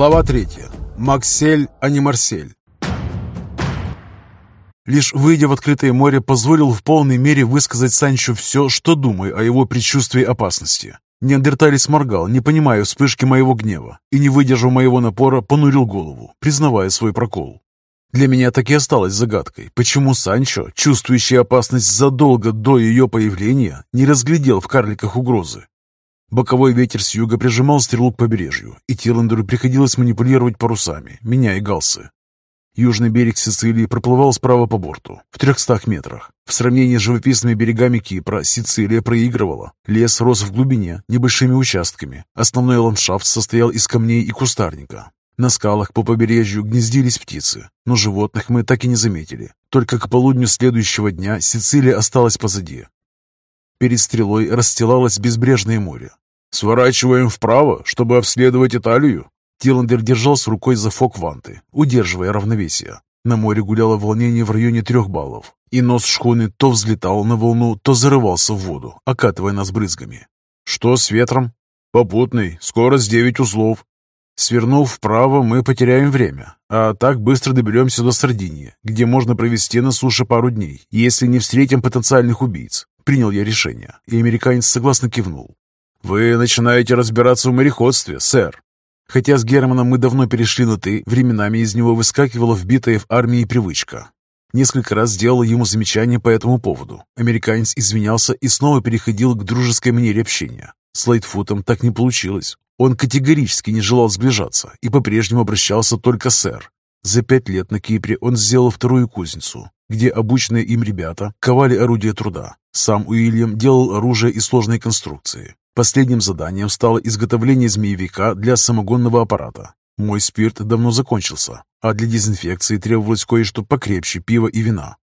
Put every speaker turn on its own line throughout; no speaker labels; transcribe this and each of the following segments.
Глава 3. Максель, а не Марсель. Лишь выйдя в открытое море, позволил в полной мере высказать Санчо все, что думаю о его предчувствии опасности. Неандерталец моргал, не понимая вспышки моего гнева, и, не выдержав моего напора, понурил голову, признавая свой прокол. Для меня так и осталось загадкой, почему Санчо, чувствующий опасность задолго до ее появления, не разглядел в карликах угрозы. Боковой ветер с юга прижимал стрелу к побережью, и Тиландеру приходилось манипулировать парусами, меняя галсы. Южный берег Сицилии проплывал справа по борту, в трехстах метрах. В сравнении с живописными берегами Кипра Сицилия проигрывала. Лес рос в глубине, небольшими участками. Основной ландшафт состоял из камней и кустарника. На скалах по побережью гнездились птицы, но животных мы так и не заметили. Только к полудню следующего дня Сицилия осталась позади. Перед стрелой расстилалось безбрежное море. «Сворачиваем вправо, чтобы обследовать Италию?» Тиландер держался рукой за фок-ванты, удерживая равновесие. На море гуляло волнение в районе трех баллов, и нос шхуны то взлетал на волну, то зарывался в воду, окатывая нас брызгами. «Что с ветром?» «Попутный, скорость девять узлов». Свернув вправо, мы потеряем время, а так быстро доберемся до Сардинии, где можно провести на суше пару дней, если не встретим потенциальных убийц. Принял я решение, и американец согласно кивнул. «Вы начинаете разбираться в мореходстве, сэр». Хотя с Германом мы давно перешли на «ты», временами из него выскакивала вбитая в армии привычка. Несколько раз сделал ему замечание по этому поводу. Американец извинялся и снова переходил к дружеской манере общения. С Лайтфутом так не получилось. Он категорически не желал сближаться и по-прежнему обращался только сэр. За пять лет на Кипре он сделал вторую кузницу, где обученные им ребята ковали орудия труда. Сам Уильям делал оружие и сложные конструкции. Последним заданием стало изготовление змеевика для самогонного аппарата. Мой спирт давно закончился, а для дезинфекции требовалось кое-что покрепче пива и вина.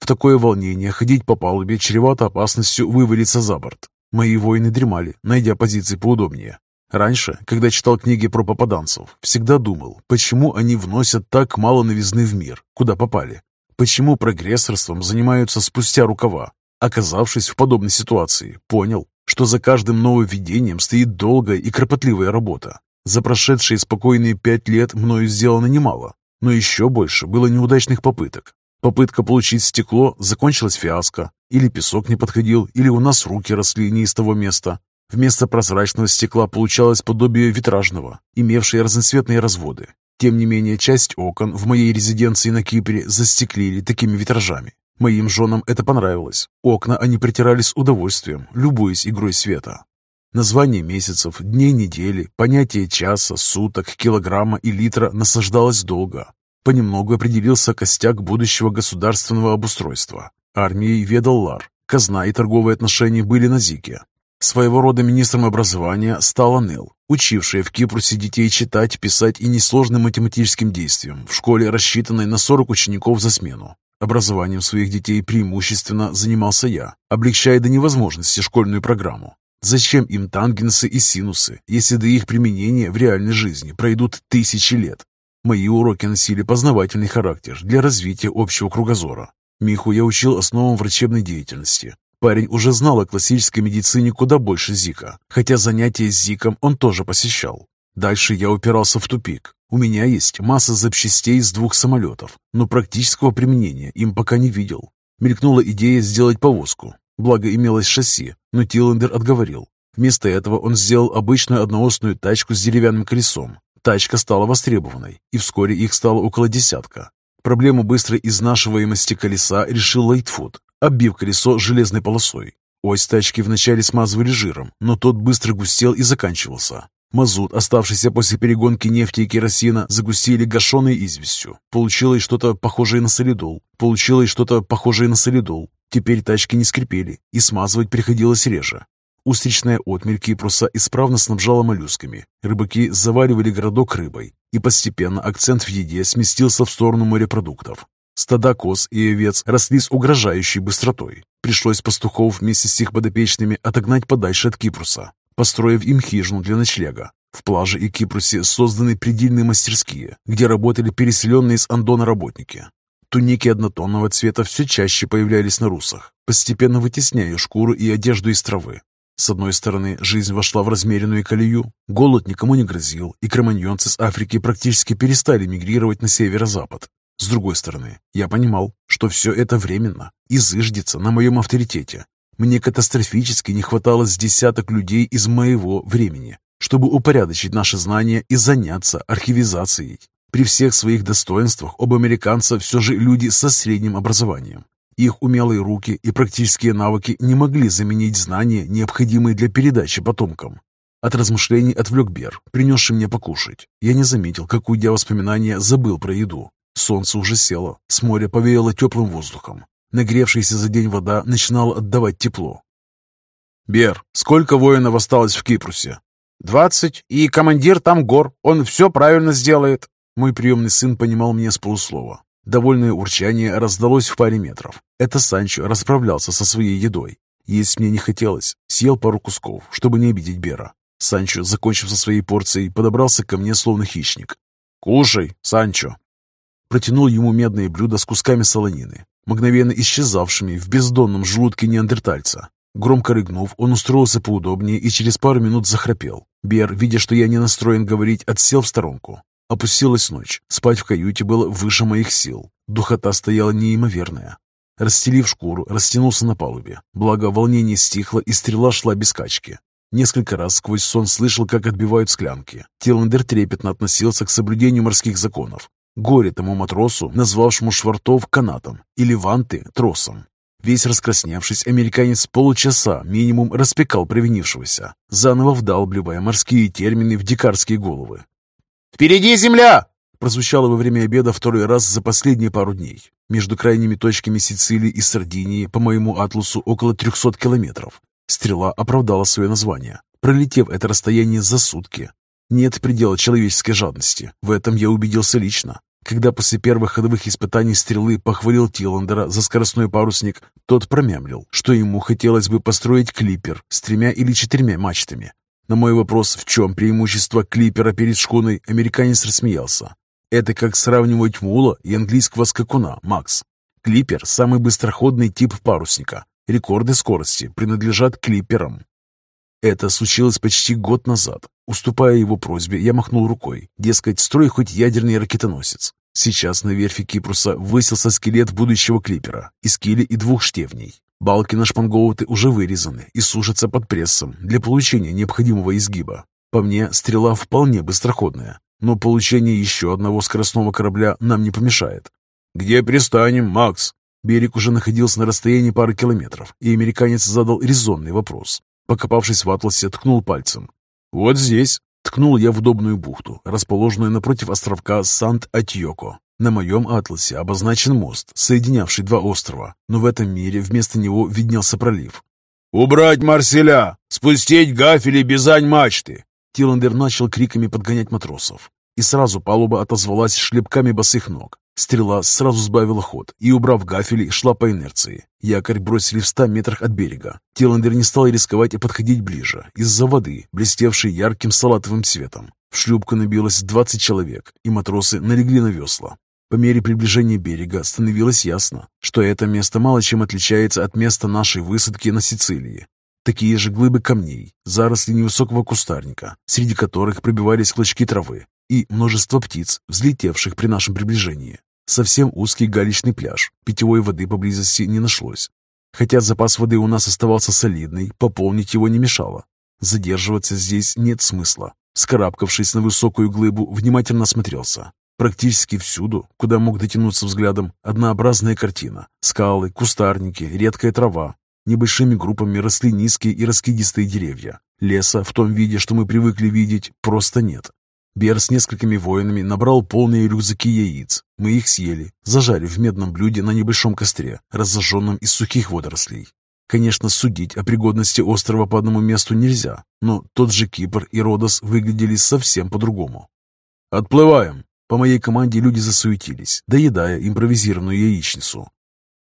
В такое волнение ходить по палубе чревато опасностью вывалиться за борт. Мои воины дремали, найдя позиции поудобнее. Раньше, когда читал книги про попаданцев, всегда думал, почему они вносят так мало новизны в мир, куда попали. Почему прогрессорством занимаются спустя рукава. Оказавшись в подобной ситуации, понял, что за каждым нововведением стоит долгая и кропотливая работа. За прошедшие спокойные пять лет мною сделано немало, но еще больше было неудачных попыток. Попытка получить стекло закончилась фиаско. Или песок не подходил, или у нас руки росли не из того места. Вместо прозрачного стекла получалось подобие витражного, имевшее разноцветные разводы. Тем не менее, часть окон в моей резиденции на Кипре застеклили такими витражами, Моим женам это понравилось. Окна они притирали с удовольствием, любуясь игрой света. Название месяцев, дней недели, понятие часа, суток, килограмма и литра насаждалось долго. Понемногу определился костяк будущего государственного обустройства. Армией ведал Лар. Казна и торговые отношения были на Зике. Своего рода министром образования стала Нел, учившая в Кипрусе детей читать, писать и несложным математическим действиям в школе, рассчитанной на 40 учеников за смену. Образованием своих детей преимущественно занимался я, облегчая до невозможности школьную программу. Зачем им тангенсы и синусы, если до их применения в реальной жизни пройдут тысячи лет? Мои уроки носили познавательный характер для развития общего кругозора. Миху я учил основам врачебной деятельности. Парень уже знал о классической медицине куда больше Зика, хотя занятия с Зиком он тоже посещал. Дальше я упирался в тупик. У меня есть масса запчастей с двух самолетов, но практического применения им пока не видел. Мелькнула идея сделать повозку. Благо имелось шасси, но Тиллендер отговорил. Вместо этого он сделал обычную одноосную тачку с деревянным колесом. Тачка стала востребованной, и вскоре их стало около десятка. Проблему быстрой изнашиваемости колеса решил Лайтфуд, оббив колесо железной полосой. Ось тачки вначале смазывали жиром, но тот быстро густел и заканчивался. Мазут, оставшийся после перегонки нефти и керосина, загустили гашеной известью. Получилось что-то похожее на солидол. Получилось что-то похожее на солидол. Теперь тачки не скрипели, и смазывать приходилось реже. Устричная отмель Кипруса исправно снабжала моллюсками. Рыбаки заваривали городок рыбой, и постепенно акцент в еде сместился в сторону морепродуктов. Стада коз и овец росли с угрожающей быстротой. Пришлось пастухов вместе с их подопечными отогнать подальше от Кипруса построив им хижину для ночлега. В плаже и Кипрусе созданы предельные мастерские, где работали переселенные из Андона работники. Туники однотонного цвета все чаще появлялись на русах, постепенно вытесняя шкуру и одежду из травы. С одной стороны, жизнь вошла в размеренную колею, голод никому не грозил, и кроманьонцы с Африки практически перестали мигрировать на северо-запад. С другой стороны, я понимал, что все это временно и зыждется на моем авторитете. Мне катастрофически не хватало с десяток людей из моего времени, чтобы упорядочить наши знания и заняться архивизацией. При всех своих достоинствах оба американца все же люди со средним образованием. Их умелые руки и практические навыки не могли заменить знания, необходимые для передачи потомкам. От размышлений отвлек Бер, принесший мне покушать. Я не заметил, как, уйдя воспоминания, забыл про еду. Солнце уже село, с моря повеяло теплым воздухом. Нагревшаяся за день вода начинала отдавать тепло. «Бер, сколько воинов осталось в Кипрусе?»
«Двадцать, и командир там гор, он все правильно сделает».
Мой приемный сын понимал меня с полуслова. Довольное урчание раздалось в паре метров. Это Санчо расправлялся со своей едой. Есть мне не хотелось. Съел пару кусков, чтобы не обидеть Бера. Санчо, закончив со своей порцией, подобрался ко мне словно хищник. «Кушай, Санчо!» Протянул ему медное блюдо с кусками солонины, мгновенно исчезавшими в бездонном желудке неандертальца. Громко рыгнув, он устроился поудобнее и через пару минут захрапел. Бер, видя, что я не настроен говорить, отсел в сторонку. Опустилась ночь. Спать в каюте было выше моих сил. Духота стояла неимоверная. Расстелив шкуру, растянулся на палубе. Благо, волнение стихло, и стрела шла без качки. Несколько раз сквозь сон слышал, как отбивают склянки. Тиландер трепетно относился к соблюдению морских законов. Горе тому матросу, назвавшему швартов канатом или ванты тросом. Весь раскрасневшись, американец полчаса минимум распекал провинившегося, заново вдалбливая морские термины в дикарские головы.
«Впереди земля!»
прозвучало во время обеда второй раз за последние пару дней. Между крайними точками Сицилии и Сардинии по моему атласу около 300 километров. Стрела оправдала свое название, пролетев это расстояние за сутки. Нет предела человеческой жадности, в этом я убедился лично. Когда после первых ходовых испытаний стрелы похвалил Тиландера за скоростной парусник, тот промямлил, что ему хотелось бы построить клипер с тремя или четырьмя мачтами, на мой вопрос, в чем преимущество клипера перед шкуной, американец рассмеялся. Это как сравнивать мула и английского скакуна, Макс. Клипер – самый быстроходный тип парусника. Рекорды скорости принадлежат клиперам. Это случилось почти год назад. Уступая его просьбе, я махнул рукой. Дескать, строй хоть ядерный ракетоносец. Сейчас на верфи Кипруса высился скелет будущего клипера из киля и двух штевней. Балки на шпангоуты уже вырезаны и сушатся под прессом для получения необходимого изгиба. По мне, стрела вполне быстроходная, но получение еще одного скоростного корабля нам не помешает. «Где пристанем, Макс?» Берег уже находился на расстоянии пары километров, и американец задал резонный вопрос. Покопавшись в атласе, ткнул пальцем. «Вот здесь!» Ткнул я в удобную бухту, расположенную напротив островка Сант-Атьоко. На моем атласе обозначен мост, соединявший два острова, но в этом мире вместо него виднелся пролив.
«Убрать Марселя! Спустить гафели бизань мачты!»
Тиландер начал криками подгонять матросов. И сразу палуба отозвалась шлепками босых ног. Стрела сразу сбавила ход и, убрав гафели, шла по инерции. Якорь бросили в ста метрах от берега. Тиландер не стал рисковать и подходить ближе, из-за воды, блестевшей ярким салатовым цветом. В шлюпку набилось двадцать человек, и матросы налегли на весла. По мере приближения берега становилось ясно, что это место мало чем отличается от места нашей высадки на Сицилии. Такие же глыбы камней, заросли невысокого кустарника, среди которых пробивались клочки травы, и множество птиц, взлетевших при нашем приближении. Совсем узкий галечный пляж, питьевой воды поблизости не нашлось. Хотя запас воды у нас оставался солидный, пополнить его не мешало. Задерживаться здесь нет смысла. Скарабкавшись на высокую глыбу, внимательно осмотрелся. Практически всюду, куда мог дотянуться взглядом, однообразная картина. Скалы, кустарники, редкая трава. Небольшими группами росли низкие и раскидистые деревья. Леса в том виде, что мы привыкли видеть, просто нет. Бер с несколькими воинами набрал полные рюкзаки яиц. Мы их съели, зажарив в медном блюде на небольшом костре, разожженном из сухих водорослей. Конечно, судить о пригодности острова по одному месту нельзя, но тот же Кипр и Родос выглядели совсем по-другому. «Отплываем!» По моей команде люди засуетились, доедая импровизированную яичницу.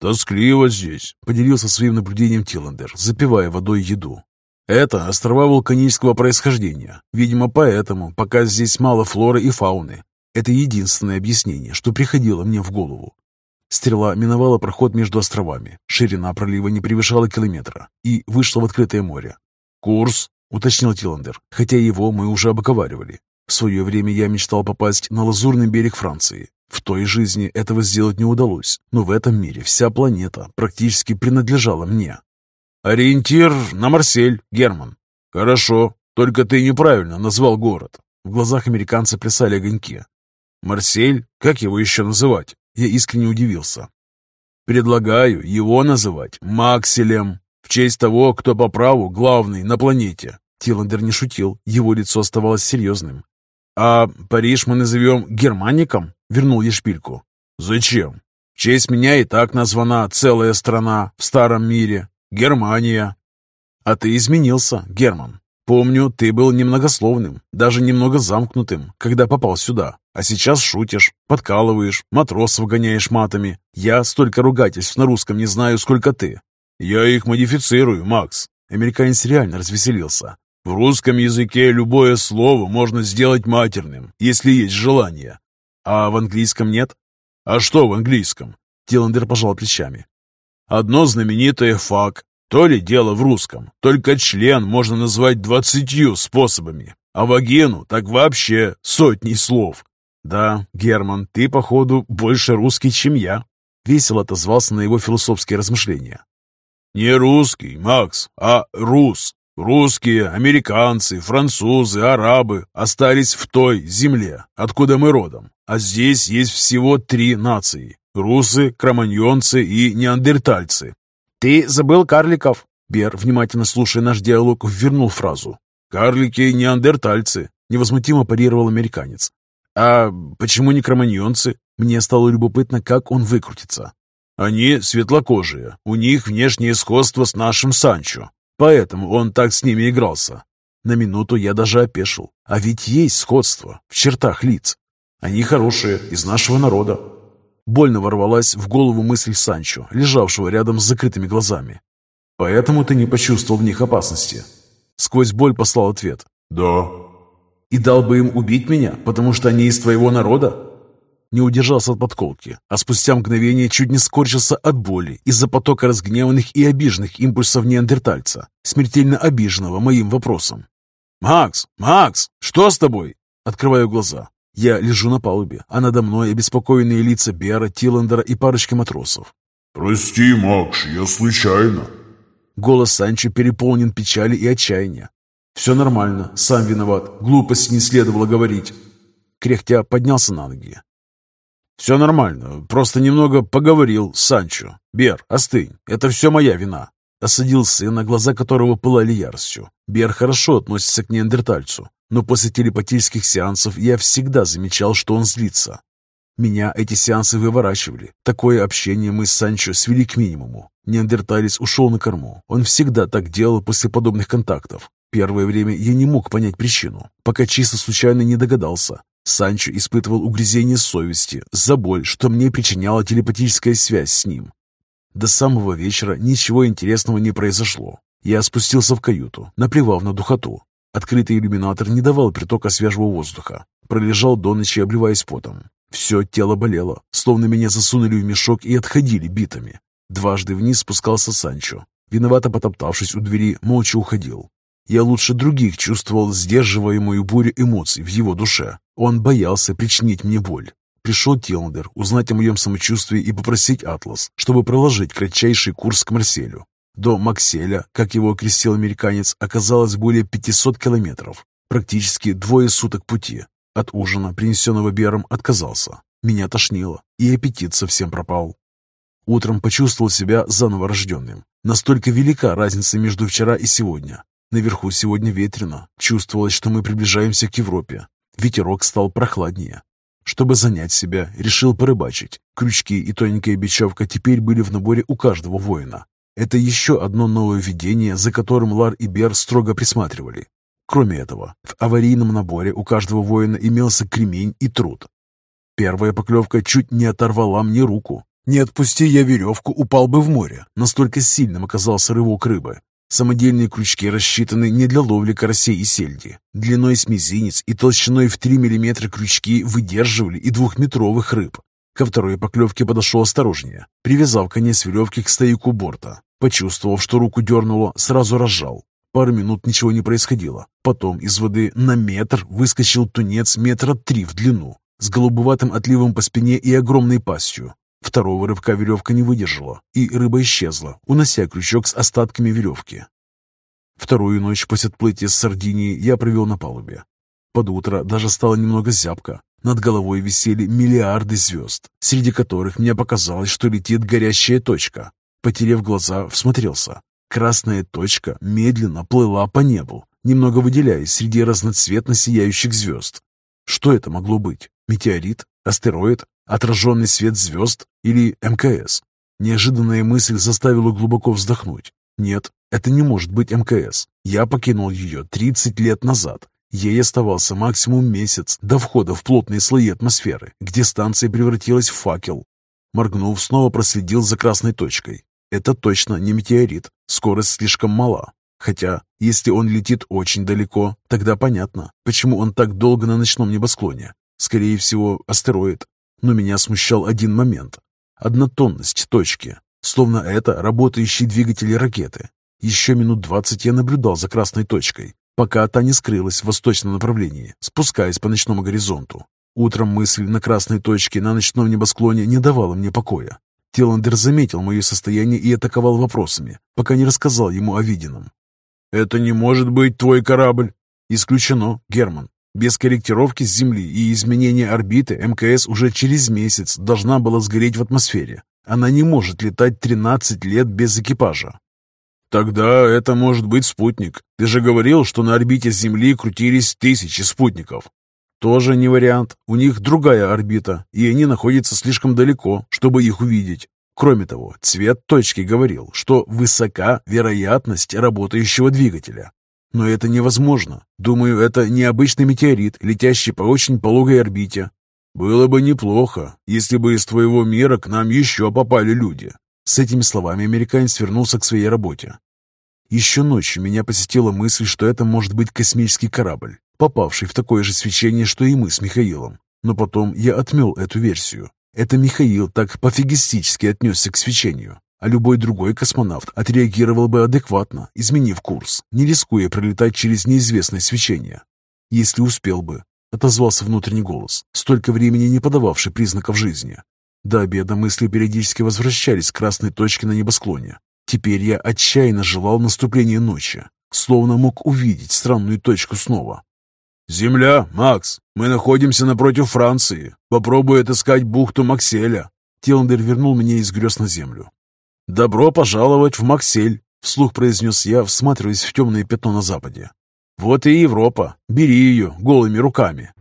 «Тоскливо здесь», —
поделился своим наблюдением Тиландер, запивая водой еду. «Это острова вулканического происхождения. Видимо, поэтому, пока здесь мало флоры и фауны. Это единственное объяснение, что приходило мне в голову. Стрела миновала проход между островами. Ширина пролива не превышала километра и вышла в открытое море. «Курс», — уточнил Тиландер, хотя его мы уже обговаривали. В свое время я мечтал попасть на лазурный берег Франции. В той жизни этого сделать не удалось, но в этом мире вся планета практически принадлежала мне. «Ориентир на Марсель, Герман». «Хорошо, только ты неправильно назвал город». В глазах американца плясали огоньки. «Марсель? Как его еще называть?» Я искренне удивился. «Предлагаю его называть Макселем, в честь того, кто по праву главный на планете». Тиландер не шутил, его лицо оставалось серьезным. «А Париж мы назовем Германиком?» — вернул я шпильку. «Зачем? В честь меня и так названа целая страна в старом мире. Германия». «А ты изменился, Герман. Помню, ты был немногословным, даже немного замкнутым, когда попал сюда. А сейчас шутишь, подкалываешь, матросов гоняешь матами. Я столько ругательств на русском не знаю, сколько ты». «Я их модифицирую, Макс». Американец реально развеселился. В русском языке любое слово можно сделать матерным, если есть желание. А в английском нет? А что в английском? Тиландер пожал плечами. Одно знаменитое «фак». То ли дело в русском. Только член можно назвать двадцатью способами. А вагену так вообще сотни слов. Да, Герман, ты, походу, больше русский, чем я. Весело отозвался на его философские размышления. Не русский, Макс, а рус. Русские, американцы, французы, арабы остались в той земле, откуда мы родом. А здесь есть всего три нации – русы, кроманьонцы и неандертальцы. «Ты забыл карликов?» Бер, внимательно слушая наш диалог, вернул фразу. «Карлики – неандертальцы», – невозмутимо парировал американец. «А почему не кроманьонцы?» Мне стало любопытно, как он выкрутится. «Они светлокожие, у них внешнее сходство с нашим Санчо. Поэтому он так с ними игрался. На минуту я даже опешил. А ведь есть сходство в чертах лиц. Они хорошие, из нашего народа. Больно ворвалась в голову мысль Санчо, лежавшего рядом с закрытыми глазами. «Поэтому ты не почувствовал в них опасности?» Сквозь боль послал ответ. «Да». «И дал бы им убить меня, потому что они из твоего народа?» не удержался от подколки, а спустя мгновение чуть не скорчился от боли из-за потока разгневанных и обиженных импульсов неандертальца, смертельно обиженного моим вопросом. «Макс! Макс! Что с тобой?» Открываю глаза. Я лежу на палубе, а надо мной обеспокоенные лица Бера, Тиллендера и парочки матросов.
«Прости, Макс, я случайно».
Голос Санчо переполнен печали и отчаяния. «Все нормально, сам виноват, глупости не следовало говорить». Кряхтя поднялся на ноги. «Все нормально, просто немного поговорил с Санчо. Бер, остынь, это все моя вина». Осадил сына, глаза которого пылали яростью. Бер хорошо относится к неандертальцу, но после телепатических сеансов я всегда замечал, что он злится. Меня эти сеансы выворачивали. Такое общение мы с Санчо свели к минимуму. Неандерталец ушел на корму. Он всегда так делал после подобных контактов. Первое время я не мог понять причину, пока чисто случайно не догадался. Санчо испытывал угрызение совести за боль, что мне причиняла телепатическая связь с ним. До самого вечера ничего интересного не произошло. Я спустился в каюту, наплевав на духоту. Открытый иллюминатор не давал притока свежего воздуха. Пролежал до ночи, обливаясь потом. Все тело болело, словно меня засунули в мешок и отходили битами. Дважды вниз спускался Санчо. Виновато потоптавшись у двери, молча уходил. Я лучше других чувствовал сдерживаемую бурю эмоций в его душе. Он боялся причинить мне боль. Пришел Тиландер узнать о моем самочувствии и попросить Атлас, чтобы проложить кратчайший курс к Марселю. До Макселя, как его окрестил американец, оказалось более 500 километров. Практически двое суток пути. От ужина, принесенного Бером, отказался. Меня тошнило, и аппетит совсем пропал. Утром почувствовал себя заново рожденным. Настолько велика разница между вчера и сегодня. Наверху сегодня ветрено. Чувствовалось, что мы приближаемся к Европе. Ветерок стал прохладнее. Чтобы занять себя, решил порыбачить. Крючки и тоненькая бечевка теперь были в наборе у каждого воина. Это еще одно нововведение, за которым Лар и Бер строго присматривали. Кроме этого, в аварийном наборе у каждого воина имелся кремень и труд. Первая поклевка чуть не оторвала мне руку. Не отпусти я веревку, упал бы в море. Настолько сильным оказался рывок рыбы. Самодельные крючки рассчитаны не для ловли карасей и сельди. Длиной с мизинец и толщиной в 3 мм крючки выдерживали и двухметровых рыб. Ко второй поклевке подошел осторожнее, привязав конец веревки к стояку борта. Почувствовав, что руку дернуло, сразу разжал. Пару минут ничего не происходило. Потом из воды на метр выскочил тунец метра три в длину, с голубоватым отливом по спине и огромной пастью. Второго рывка веревка не выдержала, и рыба исчезла, унося крючок с остатками веревки. Вторую ночь после отплытия с Сардинии я провел на палубе. Под утро даже стало немного зябко. Над головой висели миллиарды звезд, среди которых мне показалось, что летит горящая точка. Потерев глаза, всмотрелся. Красная точка медленно плыла по небу, немного выделяясь среди разноцветно сияющих звезд. Что это могло быть? Метеорит? Астероид? Отраженный свет звезд? Или МКС? Неожиданная мысль заставила глубоко вздохнуть. Нет, это не может быть МКС. Я покинул ее 30 лет назад. Ей оставался максимум месяц до входа в плотные слои атмосферы, где станция превратилась в факел. Моргнув, снова проследил за красной точкой. Это точно не метеорит, скорость слишком мала. Хотя, если он летит очень далеко, тогда понятно, почему он так долго на ночном небосклоне. Скорее всего, астероид. Но меня смущал один момент. Однотонность точки, словно это работающий двигатель ракеты. Еще минут двадцать я наблюдал за красной точкой, пока та не скрылась в восточном направлении, спускаясь по ночному горизонту. Утром мысль на красной точке на ночном небосклоне не давала мне покоя. Тиландер заметил мое состояние и атаковал вопросами, пока не рассказал ему о виденном. «Это не может быть твой корабль!» «Исключено, Герман. Без корректировки с Земли и изменения орбиты МКС уже через месяц должна была сгореть в атмосфере. Она не может летать 13 лет без экипажа. Тогда это может быть спутник. Ты же говорил, что на орбите Земли крутились тысячи спутников. Тоже не вариант. У них другая орбита, и они находятся слишком далеко, чтобы их увидеть. Кроме того, цвет точки говорил, что высока вероятность работающего двигателя. Но это невозможно. Думаю, это необычный метеорит, летящий по очень пологой орбите. Было бы неплохо, если бы из твоего мира к нам еще попали люди. С этими словами американец вернулся к своей работе. Еще ночью меня посетила мысль, что это может быть космический корабль, попавший в такое же свечение, что и мы с Михаилом. Но потом я отмел эту версию. Это Михаил так пофигистически отнесся к свечению, а любой другой космонавт отреагировал бы адекватно, изменив курс, не рискуя пролетать через неизвестное свечение. Если успел бы, отозвался внутренний голос, столько времени не подававший признаков жизни. До обеда мысли периодически возвращались к красной точке на небосклоне. Теперь я отчаянно желал наступления ночи, словно мог увидеть странную точку снова. «Земля, Макс, мы находимся напротив Франции. Попробуй отыскать бухту Макселя». Тиландер вернул меня из грез на землю. «Добро пожаловать в Максель», — вслух произнес я, всматриваясь в темное пятно на западе. «Вот и Европа. Бери ее голыми руками».